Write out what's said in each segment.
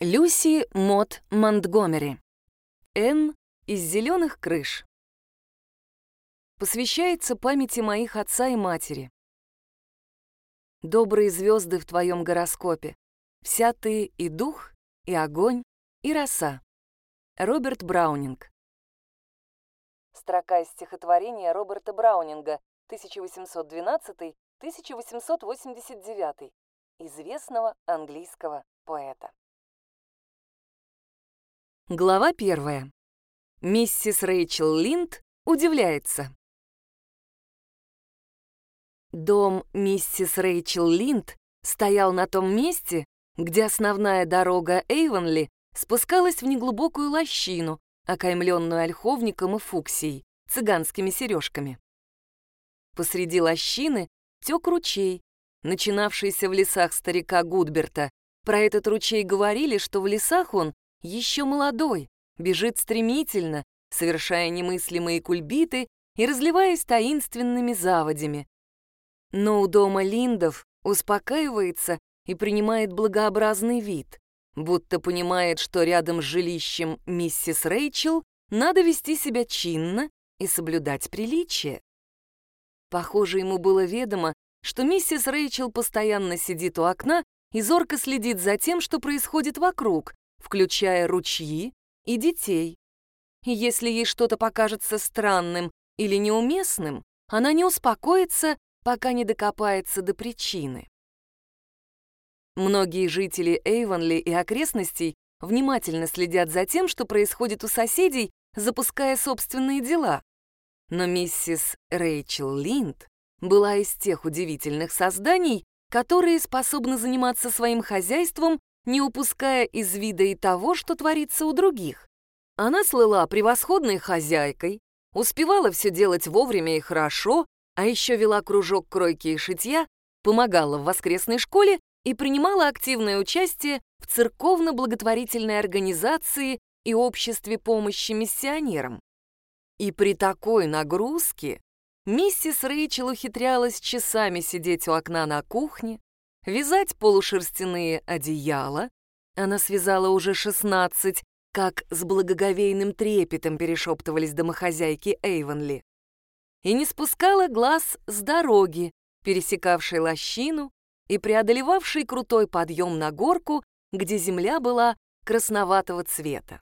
Люси Мот Монтгомери. Н из зеленых крыш. Посвящается памяти моих отца и матери. Добрые звезды в твоем гороскопе. Вся ты и дух, и огонь, и роса. Роберт Браунинг. Строка из стихотворения Роберта Браунинга 1812-1889, известного английского поэта. Глава первая. Миссис Рэйчел Линд удивляется. Дом миссис Рэйчел Линд стоял на том месте, где основная дорога Эйвонли спускалась в неглубокую лощину, окаймленную ольховником и фуксией, цыганскими сережками. Посреди лощины тек ручей, начинавшийся в лесах старика Гудберта. Про этот ручей говорили, что в лесах он еще молодой, бежит стремительно, совершая немыслимые кульбиты и разливаясь таинственными заводями. Но у дома Линдов успокаивается и принимает благообразный вид, будто понимает, что рядом с жилищем миссис Рэйчел надо вести себя чинно и соблюдать приличие. Похоже, ему было ведомо, что миссис Рэйчел постоянно сидит у окна и зорко следит за тем, что происходит вокруг, включая ручьи и детей. Если ей что-то покажется странным или неуместным, она не успокоится, пока не докопается до причины. Многие жители Эйвонли и окрестностей внимательно следят за тем, что происходит у соседей, запуская собственные дела. Но миссис Рэйчел Линд была из тех удивительных созданий, которые способны заниматься своим хозяйством не упуская из вида и того, что творится у других. Она слыла превосходной хозяйкой, успевала все делать вовремя и хорошо, а еще вела кружок кройки и шитья, помогала в воскресной школе и принимала активное участие в церковно-благотворительной организации и обществе помощи миссионерам. И при такой нагрузке миссис Рэйчел ухитрялась часами сидеть у окна на кухне, вязать полушерстяные одеяла. Она связала уже 16, как с благоговейным трепетом перешептывались домохозяйки Эйвонли. И не спускала глаз с дороги, пересекавшей лощину и преодолевавшей крутой подъем на горку, где земля была красноватого цвета.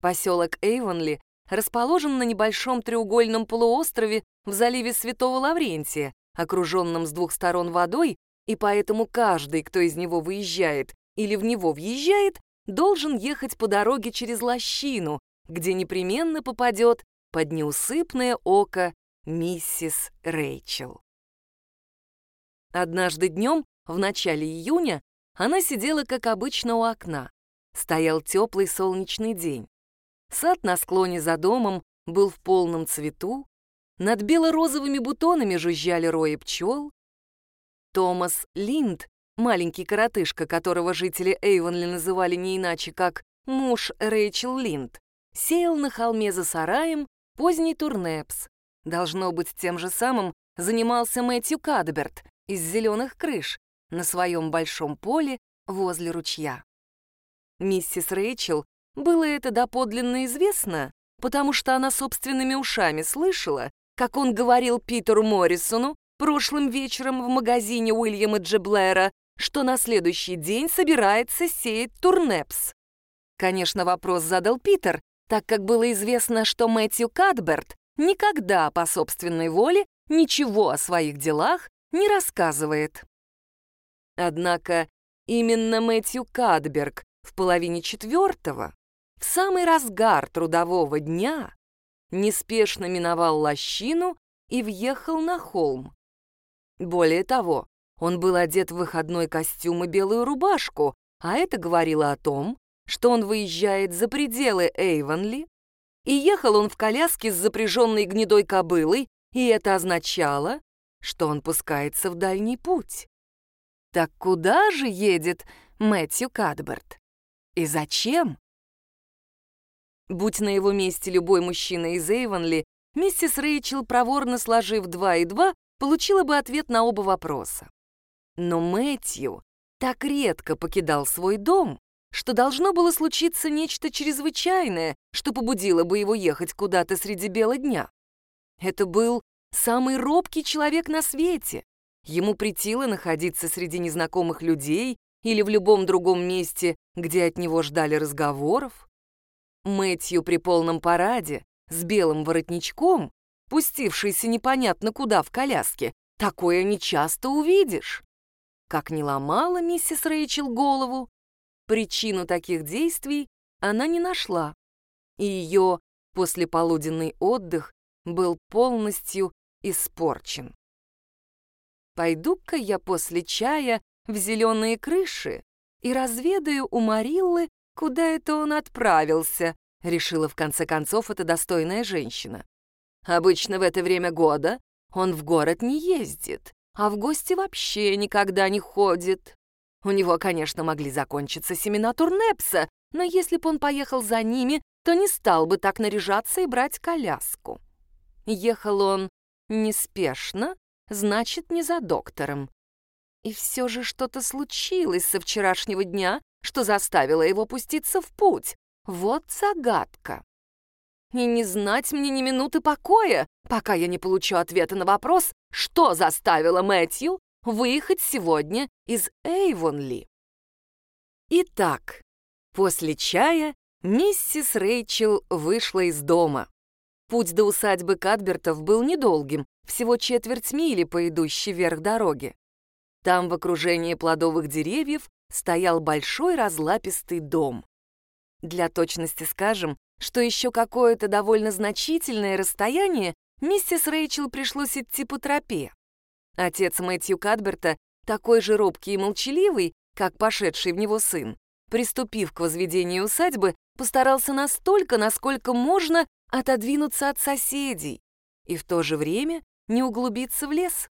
Поселок Эйвонли расположен на небольшом треугольном полуострове в заливе Святого Лаврентия, окруженном с двух сторон водой и поэтому каждый, кто из него выезжает или в него въезжает, должен ехать по дороге через лощину, где непременно попадет под неусыпное око миссис Рэйчел. Однажды днем, в начале июня, она сидела, как обычно, у окна. Стоял теплый солнечный день. Сад на склоне за домом был в полном цвету, над бело-розовыми бутонами жужжали рои пчел, Томас Линд, маленький коротышка, которого жители Эйвонли называли не иначе, как муж Рэйчел Линд, сеял на холме за сараем поздний турнепс. Должно быть, тем же самым занимался Мэтью Кадберт из «Зеленых крыш» на своем большом поле возле ручья. Миссис Рэйчел было это доподлинно известно, потому что она собственными ушами слышала, как он говорил Питеру Моррисону, прошлым вечером в магазине Уильяма Джеблера, что на следующий день собирается сеять турнепс. Конечно, вопрос задал Питер, так как было известно, что Мэтью Кадберт никогда по собственной воле ничего о своих делах не рассказывает. Однако именно Мэтью Кадберг в половине четвертого, в самый разгар трудового дня, неспешно миновал лощину и въехал на холм. Более того, он был одет в выходной костюм и белую рубашку, а это говорило о том, что он выезжает за пределы Эйвонли, и ехал он в коляске с запряженной гнедой кобылой, и это означало, что он пускается в дальний путь. Так куда же едет Мэтью Кадберт? И зачем? Будь на его месте любой мужчина из Эйвонли, миссис Рэйчел, проворно сложив два и два, получила бы ответ на оба вопроса. Но Мэтью так редко покидал свой дом, что должно было случиться нечто чрезвычайное, что побудило бы его ехать куда-то среди бела дня. Это был самый робкий человек на свете. Ему притило находиться среди незнакомых людей или в любом другом месте, где от него ждали разговоров. Мэтью при полном параде, с белым воротничком, пустившийся непонятно куда в коляске, такое нечасто увидишь. Как не ломала миссис Рэйчел голову, Причину таких действий она не нашла, и ее послеполуденный отдых был полностью испорчен. Пойду-ка я после чая в зеленые крыши и разведаю у Мариллы, куда это он отправился, решила в конце концов эта достойная женщина. Обычно в это время года он в город не ездит, а в гости вообще никогда не ходит. У него, конечно, могли закончиться семена турнепса, но если бы он поехал за ними, то не стал бы так наряжаться и брать коляску. Ехал он неспешно, значит, не за доктором. И все же что-то случилось со вчерашнего дня, что заставило его пуститься в путь. Вот загадка. И не знать мне ни минуты покоя, пока я не получу ответа на вопрос, что заставило Мэтью выехать сегодня из Эйвонли. Итак, после чая миссис Рэйчел вышла из дома. Путь до усадьбы Кадбертов был недолгим, всего четверть мили по идущей вверх дороги. Там в окружении плодовых деревьев стоял большой разлапистый дом. Для точности скажем, что еще какое-то довольно значительное расстояние миссис Рэйчел пришлось идти по тропе. Отец Мэтью Кадберта, такой же робкий и молчаливый, как пошедший в него сын, приступив к возведению усадьбы, постарался настолько, насколько можно отодвинуться от соседей и в то же время не углубиться в лес.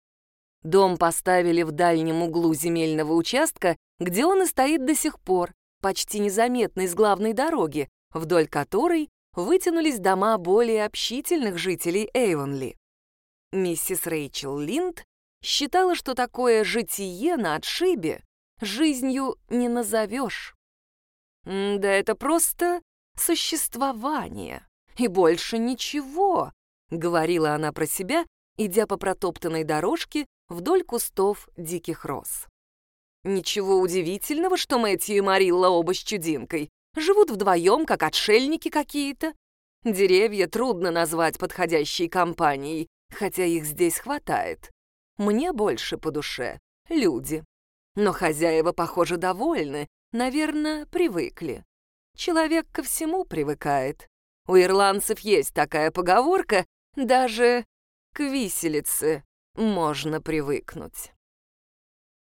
Дом поставили в дальнем углу земельного участка, где он и стоит до сих пор, почти незаметный с главной дороги, вдоль которой вытянулись дома более общительных жителей Эйвонли. Миссис Рэйчел Линд считала, что такое житие на отшибе жизнью не назовешь. Да это просто существование, и больше ничего, говорила она про себя, идя по протоптанной дорожке вдоль кустов диких роз. Ничего удивительного, что Мэтью и Марилла оба с чудинкой живут вдвоем, как отшельники какие-то. Деревья трудно назвать подходящей компанией, хотя их здесь хватает. Мне больше по душе люди. Но хозяева, похоже, довольны, наверное, привыкли. Человек ко всему привыкает. У ирландцев есть такая поговорка, даже к виселице можно привыкнуть.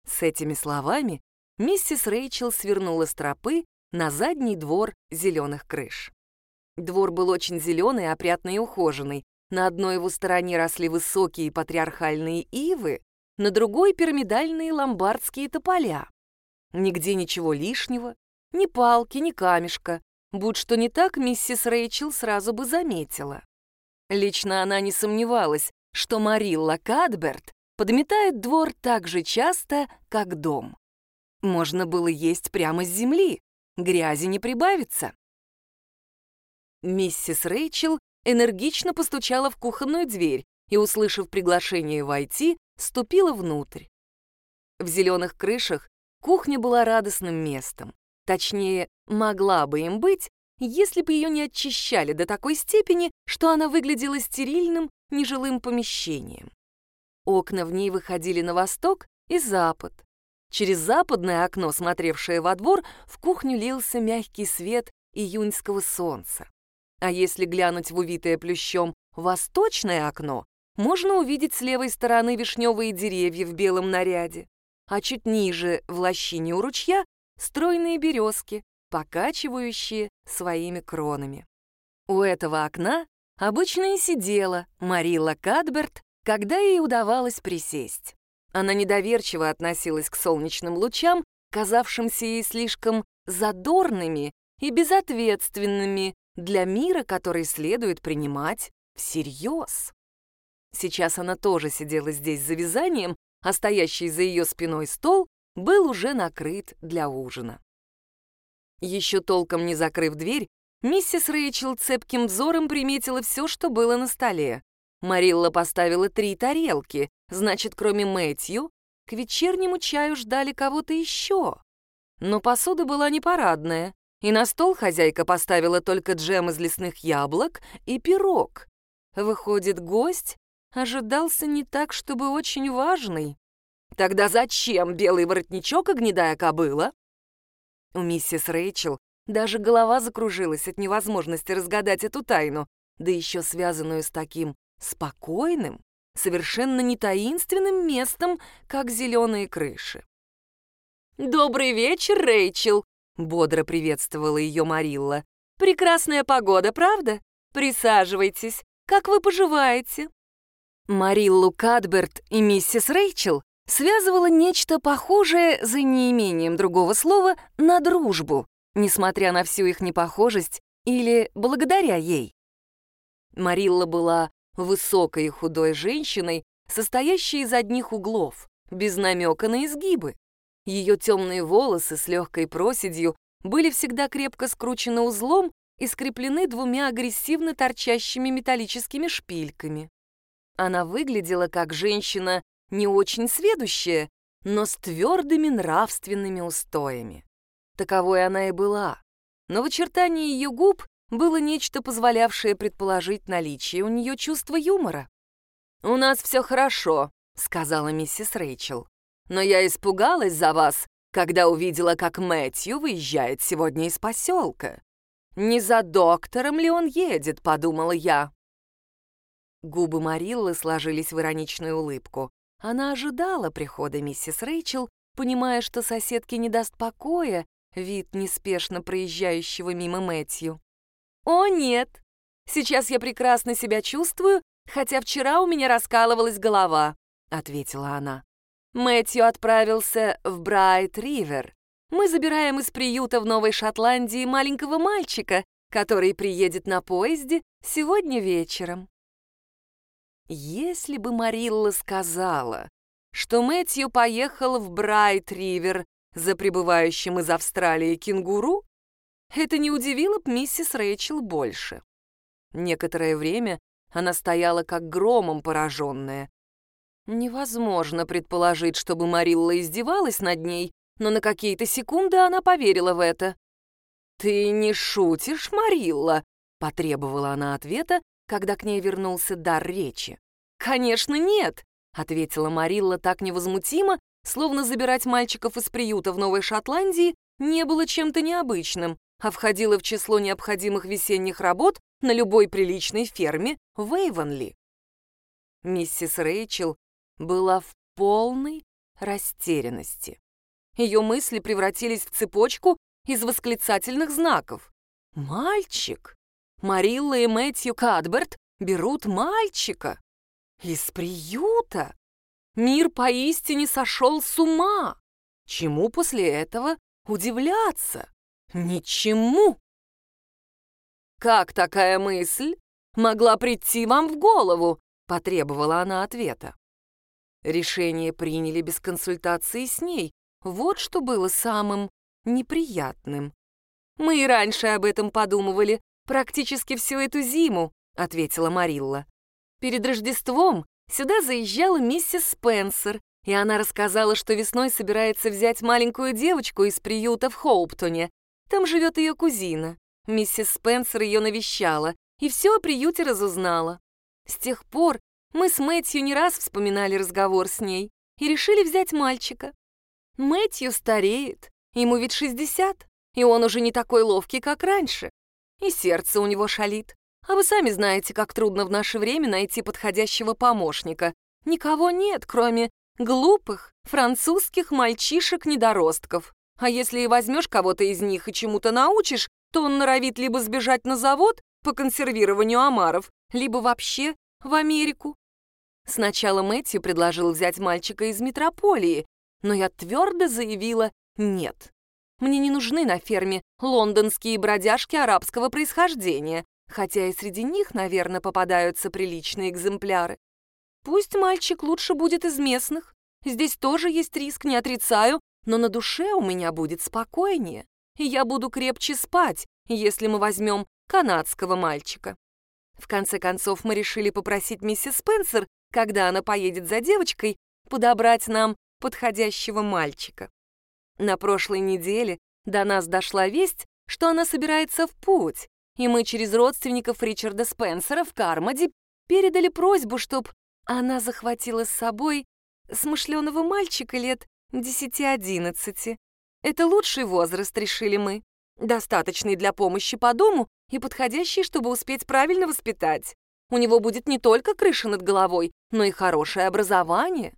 С этими словами миссис Рэйчел свернула с тропы на задний двор зеленых крыш. Двор был очень зеленый, опрятный и ухоженный, на одной его стороне росли высокие патриархальные ивы, на другой — пирамидальные ломбардские тополя. Нигде ничего лишнего, ни палки, ни камешка. Будь что не так, миссис Рэйчел сразу бы заметила. Лично она не сомневалась, что Марилла Кадберт подметает двор так же часто, как дом. Можно было есть прямо с земли, грязи не прибавится. Миссис Рэйчел энергично постучала в кухонную дверь и, услышав приглашение войти, ступила внутрь. В зеленых крышах кухня была радостным местом. Точнее, могла бы им быть, если бы ее не очищали до такой степени, что она выглядела стерильным, нежилым помещением. Окна в ней выходили на восток и запад. Через западное окно, смотревшее во двор, в кухню лился мягкий свет июньского солнца. А если глянуть в увитое плющом восточное окно, можно увидеть с левой стороны вишневые деревья в белом наряде, а чуть ниже, в лощине у ручья, стройные березки, покачивающие своими кронами. У этого окна обычно и сидела Марила Кадберт, когда ей удавалось присесть. Она недоверчиво относилась к солнечным лучам, казавшимся ей слишком задорными и безответственными для мира, который следует принимать всерьез. Сейчас она тоже сидела здесь за вязанием, а стоящий за ее спиной стол был уже накрыт для ужина. Еще толком не закрыв дверь, миссис Рэйчел цепким взором приметила все, что было на столе. Марилла поставила три тарелки, значит, кроме Мэтью, к вечернему чаю ждали кого-то еще. Но посуда была не парадная, и на стол хозяйка поставила только джем из лесных яблок и пирог. Выходит, гость ожидался не так, чтобы очень важный. Тогда зачем белый воротничок и гнедая кобыла? У миссис Рэйчел даже голова закружилась от невозможности разгадать эту тайну, да еще связанную с таким спокойным, совершенно не таинственным местом, как зеленые крыши. «Добрый вечер, Рэйчел!» — бодро приветствовала ее Марилла. «Прекрасная погода, правда? Присаживайтесь. Как вы поживаете?» Мариллу Кадберт и миссис Рэйчел связывало нечто похожее, за неимением другого слова, на дружбу, несмотря на всю их непохожесть или благодаря ей. Марилла была высокой и худой женщиной, состоящей из одних углов, без намека на изгибы. Ее темные волосы с легкой проседью были всегда крепко скручены узлом и скреплены двумя агрессивно торчащими металлическими шпильками. Она выглядела как женщина не очень сведущая, но с твердыми нравственными устоями. Таковой она и была. Но в очертании ее губ было нечто, позволявшее предположить наличие у нее чувства юмора. «У нас все хорошо», — сказала миссис Рэйчел. «Но я испугалась за вас, когда увидела, как Мэтью выезжает сегодня из поселка. Не за доктором ли он едет, подумала я». Губы Мариллы сложились в ироничную улыбку. Она ожидала прихода миссис Рэйчел, понимая, что соседке не даст покоя вид неспешно проезжающего мимо Мэтью. «О, нет! Сейчас я прекрасно себя чувствую, хотя вчера у меня раскалывалась голова», — ответила она. Мэтью отправился в Брайт-Ривер. Мы забираем из приюта в Новой Шотландии маленького мальчика, который приедет на поезде сегодня вечером. Если бы Марилла сказала, что Мэтью поехал в Брайт-Ривер за прибывающим из Австралии кенгуру, это не удивило б миссис Рэйчел больше. Некоторое время она стояла как громом пораженная. Невозможно предположить, чтобы Марилла издевалась над ней, но на какие-то секунды она поверила в это. «Ты не шутишь, Марилла?» — потребовала она ответа, когда к ней вернулся дар речи. «Конечно, нет!» — ответила Марилла так невозмутимо, словно забирать мальчиков из приюта в Новой Шотландии не было чем-то необычным, а входила в число необходимых весенних работ на любой приличной ферме в Эйвонли. Миссис Рэйчел была в полной растерянности. Ее мысли превратились в цепочку из восклицательных знаков. «Мальчик! Марилла и Мэтью Кадберт берут мальчика! Из приюта! Мир поистине сошел с ума! Чему после этого удивляться?» Ничему. «Как такая мысль могла прийти вам в голову?» — потребовала она ответа. Решение приняли без консультации с ней. Вот что было самым неприятным. «Мы и раньше об этом подумывали, практически всю эту зиму», — ответила Марилла. «Перед Рождеством сюда заезжала миссис Спенсер, и она рассказала, что весной собирается взять маленькую девочку из приюта в Хоуптоне, там живет ее кузина. Миссис Спенсер ее навещала и все о приюте разузнала. С тех пор мы с Мэтью не раз вспоминали разговор с ней и решили взять мальчика. Мэтью стареет, ему ведь 60, и он уже не такой ловкий, как раньше. И сердце у него шалит. А вы сами знаете, как трудно в наше время найти подходящего помощника. Никого нет, кроме глупых французских мальчишек-недоростков. А если и возьмешь кого-то из них и чему-то научишь, то он норовит либо сбежать на завод по консервированию омаров, либо вообще в Америку. Сначала Мэтью предложил взять мальчика из метрополии, но я твердо заявила «нет». Мне не нужны на ферме лондонские бродяжки арабского происхождения, хотя и среди них, наверное, попадаются приличные экземпляры. Пусть мальчик лучше будет из местных. Здесь тоже есть риск, не отрицаю, но на душе у меня будет спокойнее. и я буду крепче спать, если мы возьмем канадского мальчика. В конце концов, мы решили попросить миссис Спенсер, когда она поедет за девочкой, подобрать нам подходящего мальчика. На прошлой неделе до нас дошла весть, что она собирается в путь, и мы через родственников Ричарда Спенсера в Кармоде передали просьбу, чтобы она захватила с собой смышленого мальчика лет 10-11. Это лучший возраст, решили мы. Достаточный для помощи по дому и подходящий, чтобы успеть правильно воспитать. У него будет не только крыша над головой, но и хорошее образование.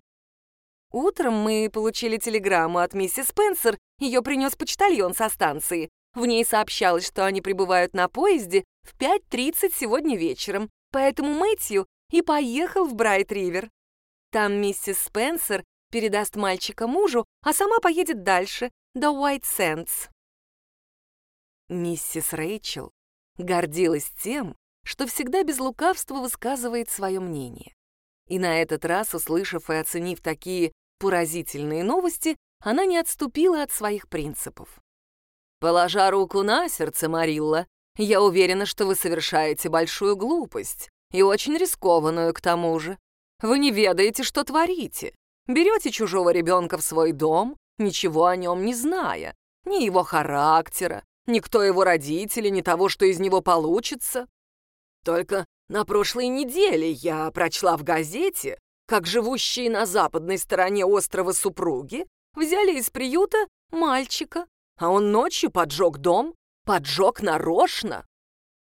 Утром мы получили телеграмму от миссис Спенсер, ее принес почтальон со станции. В ней сообщалось, что они прибывают на поезде в 5.30 сегодня вечером, поэтому Мэтью и поехал в Брайт-Ривер. Там миссис Спенсер передаст мальчика мужу, а сама поедет дальше, до Уайт-Сэндс. Миссис Рэйчел гордилась тем, что всегда без лукавства высказывает свое мнение. И на этот раз, услышав и оценив такие поразительные новости, она не отступила от своих принципов. «Положа руку на сердце, Марилла, я уверена, что вы совершаете большую глупость, и очень рискованную к тому же. Вы не ведаете, что творите. Берете чужого ребенка в свой дом, ничего о нем не зная, ни его характера, ни кто его родители, ни того, что из него получится. Только на прошлой неделе я прочла в газете, как живущие на западной стороне острова супруги взяли из приюта мальчика, а он ночью поджег дом, поджег нарочно.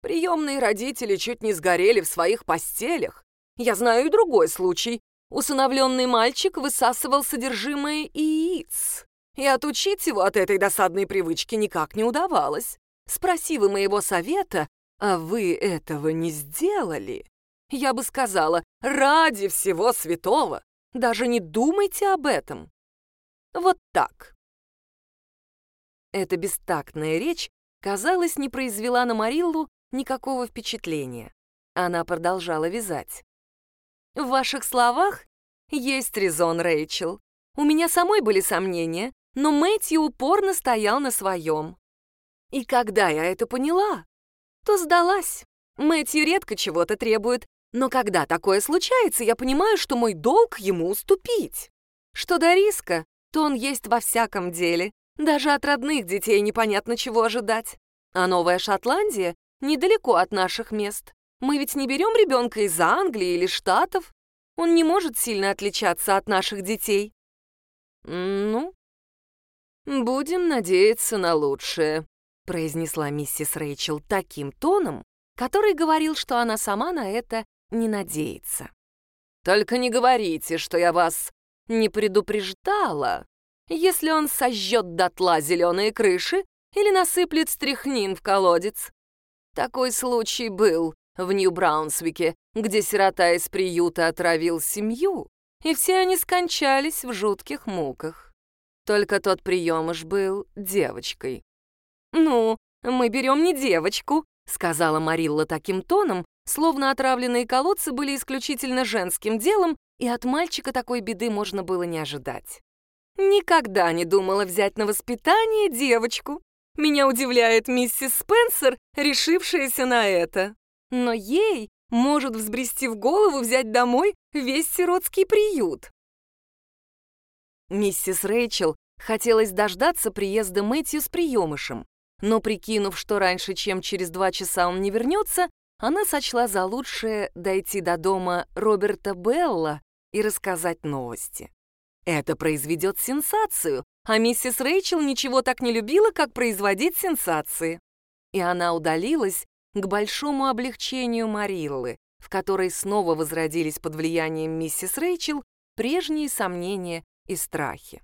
Приемные родители чуть не сгорели в своих постелях. Я знаю и другой случай. Усыновленный мальчик высасывал содержимое яиц. И отучить его от этой досадной привычки никак не удавалось. Спроси вы моего совета, а вы этого не сделали, я бы сказала, ради всего святого, даже не думайте об этом. Вот так. Эта бестактная речь, казалось, не произвела на Мариллу никакого впечатления. Она продолжала вязать. «В ваших словах есть резон, Рэйчел. У меня самой были сомнения, но Мэтью упорно стоял на своем. И когда я это поняла, то сдалась. Мэтью редко чего-то требует, но когда такое случается, я понимаю, что мой долг ему уступить. Что до риска, то он есть во всяком деле. Даже от родных детей непонятно чего ожидать. А Новая Шотландия недалеко от наших мест. Мы ведь не берем ребенка из Англии или Штатов. Он не может сильно отличаться от наших детей. Ну, будем надеяться на лучшее, произнесла миссис Рэйчел таким тоном, который говорил, что она сама на это не надеется. Только не говорите, что я вас не предупреждала, если он сожжет дотла зеленые крыши или насыплет стряхнин в колодец. Такой случай был в Нью-Браунсвике, где сирота из приюта отравил семью, и все они скончались в жутких муках. Только тот приемыш был девочкой. «Ну, мы берем не девочку», — сказала Марилла таким тоном, словно отравленные колодцы были исключительно женским делом, и от мальчика такой беды можно было не ожидать. Никогда не думала взять на воспитание девочку. Меня удивляет миссис Спенсер, решившаяся на это. Но ей может взбрести в голову взять домой весь сиротский приют. Миссис Рэйчел хотелось дождаться приезда Мэтью с приемышем, но, прикинув, что раньше, чем через два часа он не вернется, она сочла за лучшее дойти до дома Роберта Белла и рассказать новости. Это произведет сенсацию, а миссис Рэйчел ничего так не любила, как производить сенсации. И она удалилась к большому облегчению Мариллы, в которой снова возродились под влиянием миссис Рэйчел прежние сомнения и страхи.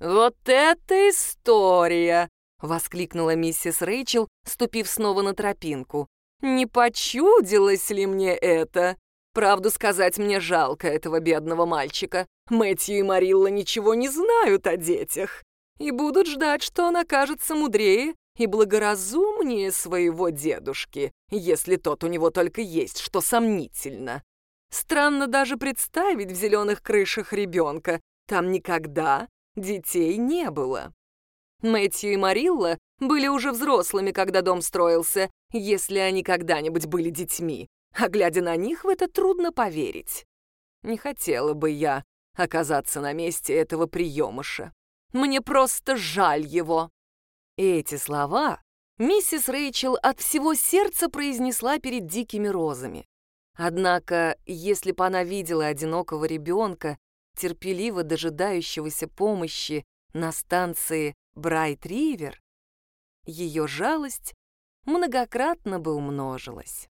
«Вот это история!» — воскликнула миссис Рэйчел, ступив снова на тропинку. Не почудилось ли мне это? Правду сказать, мне жалко этого бедного мальчика. Мэтью и Марилла ничего не знают о детях и будут ждать, что он окажется мудрее и благоразумнее своего дедушки, если тот у него только есть, что сомнительно. Странно даже представить в зеленых крышах ребенка. Там никогда детей не было. Мэтью и Марилла были уже взрослыми, когда дом строился, если они когда-нибудь были детьми. А глядя на них, в это трудно поверить. Не хотела бы я оказаться на месте этого приемыша. Мне просто жаль его. Эти слова миссис Рэйчел от всего сердца произнесла перед дикими розами. Однако, если бы она видела одинокого ребенка, терпеливо дожидающегося помощи на станции Брайт-Ривер, ее жалость многократно бы умножилась.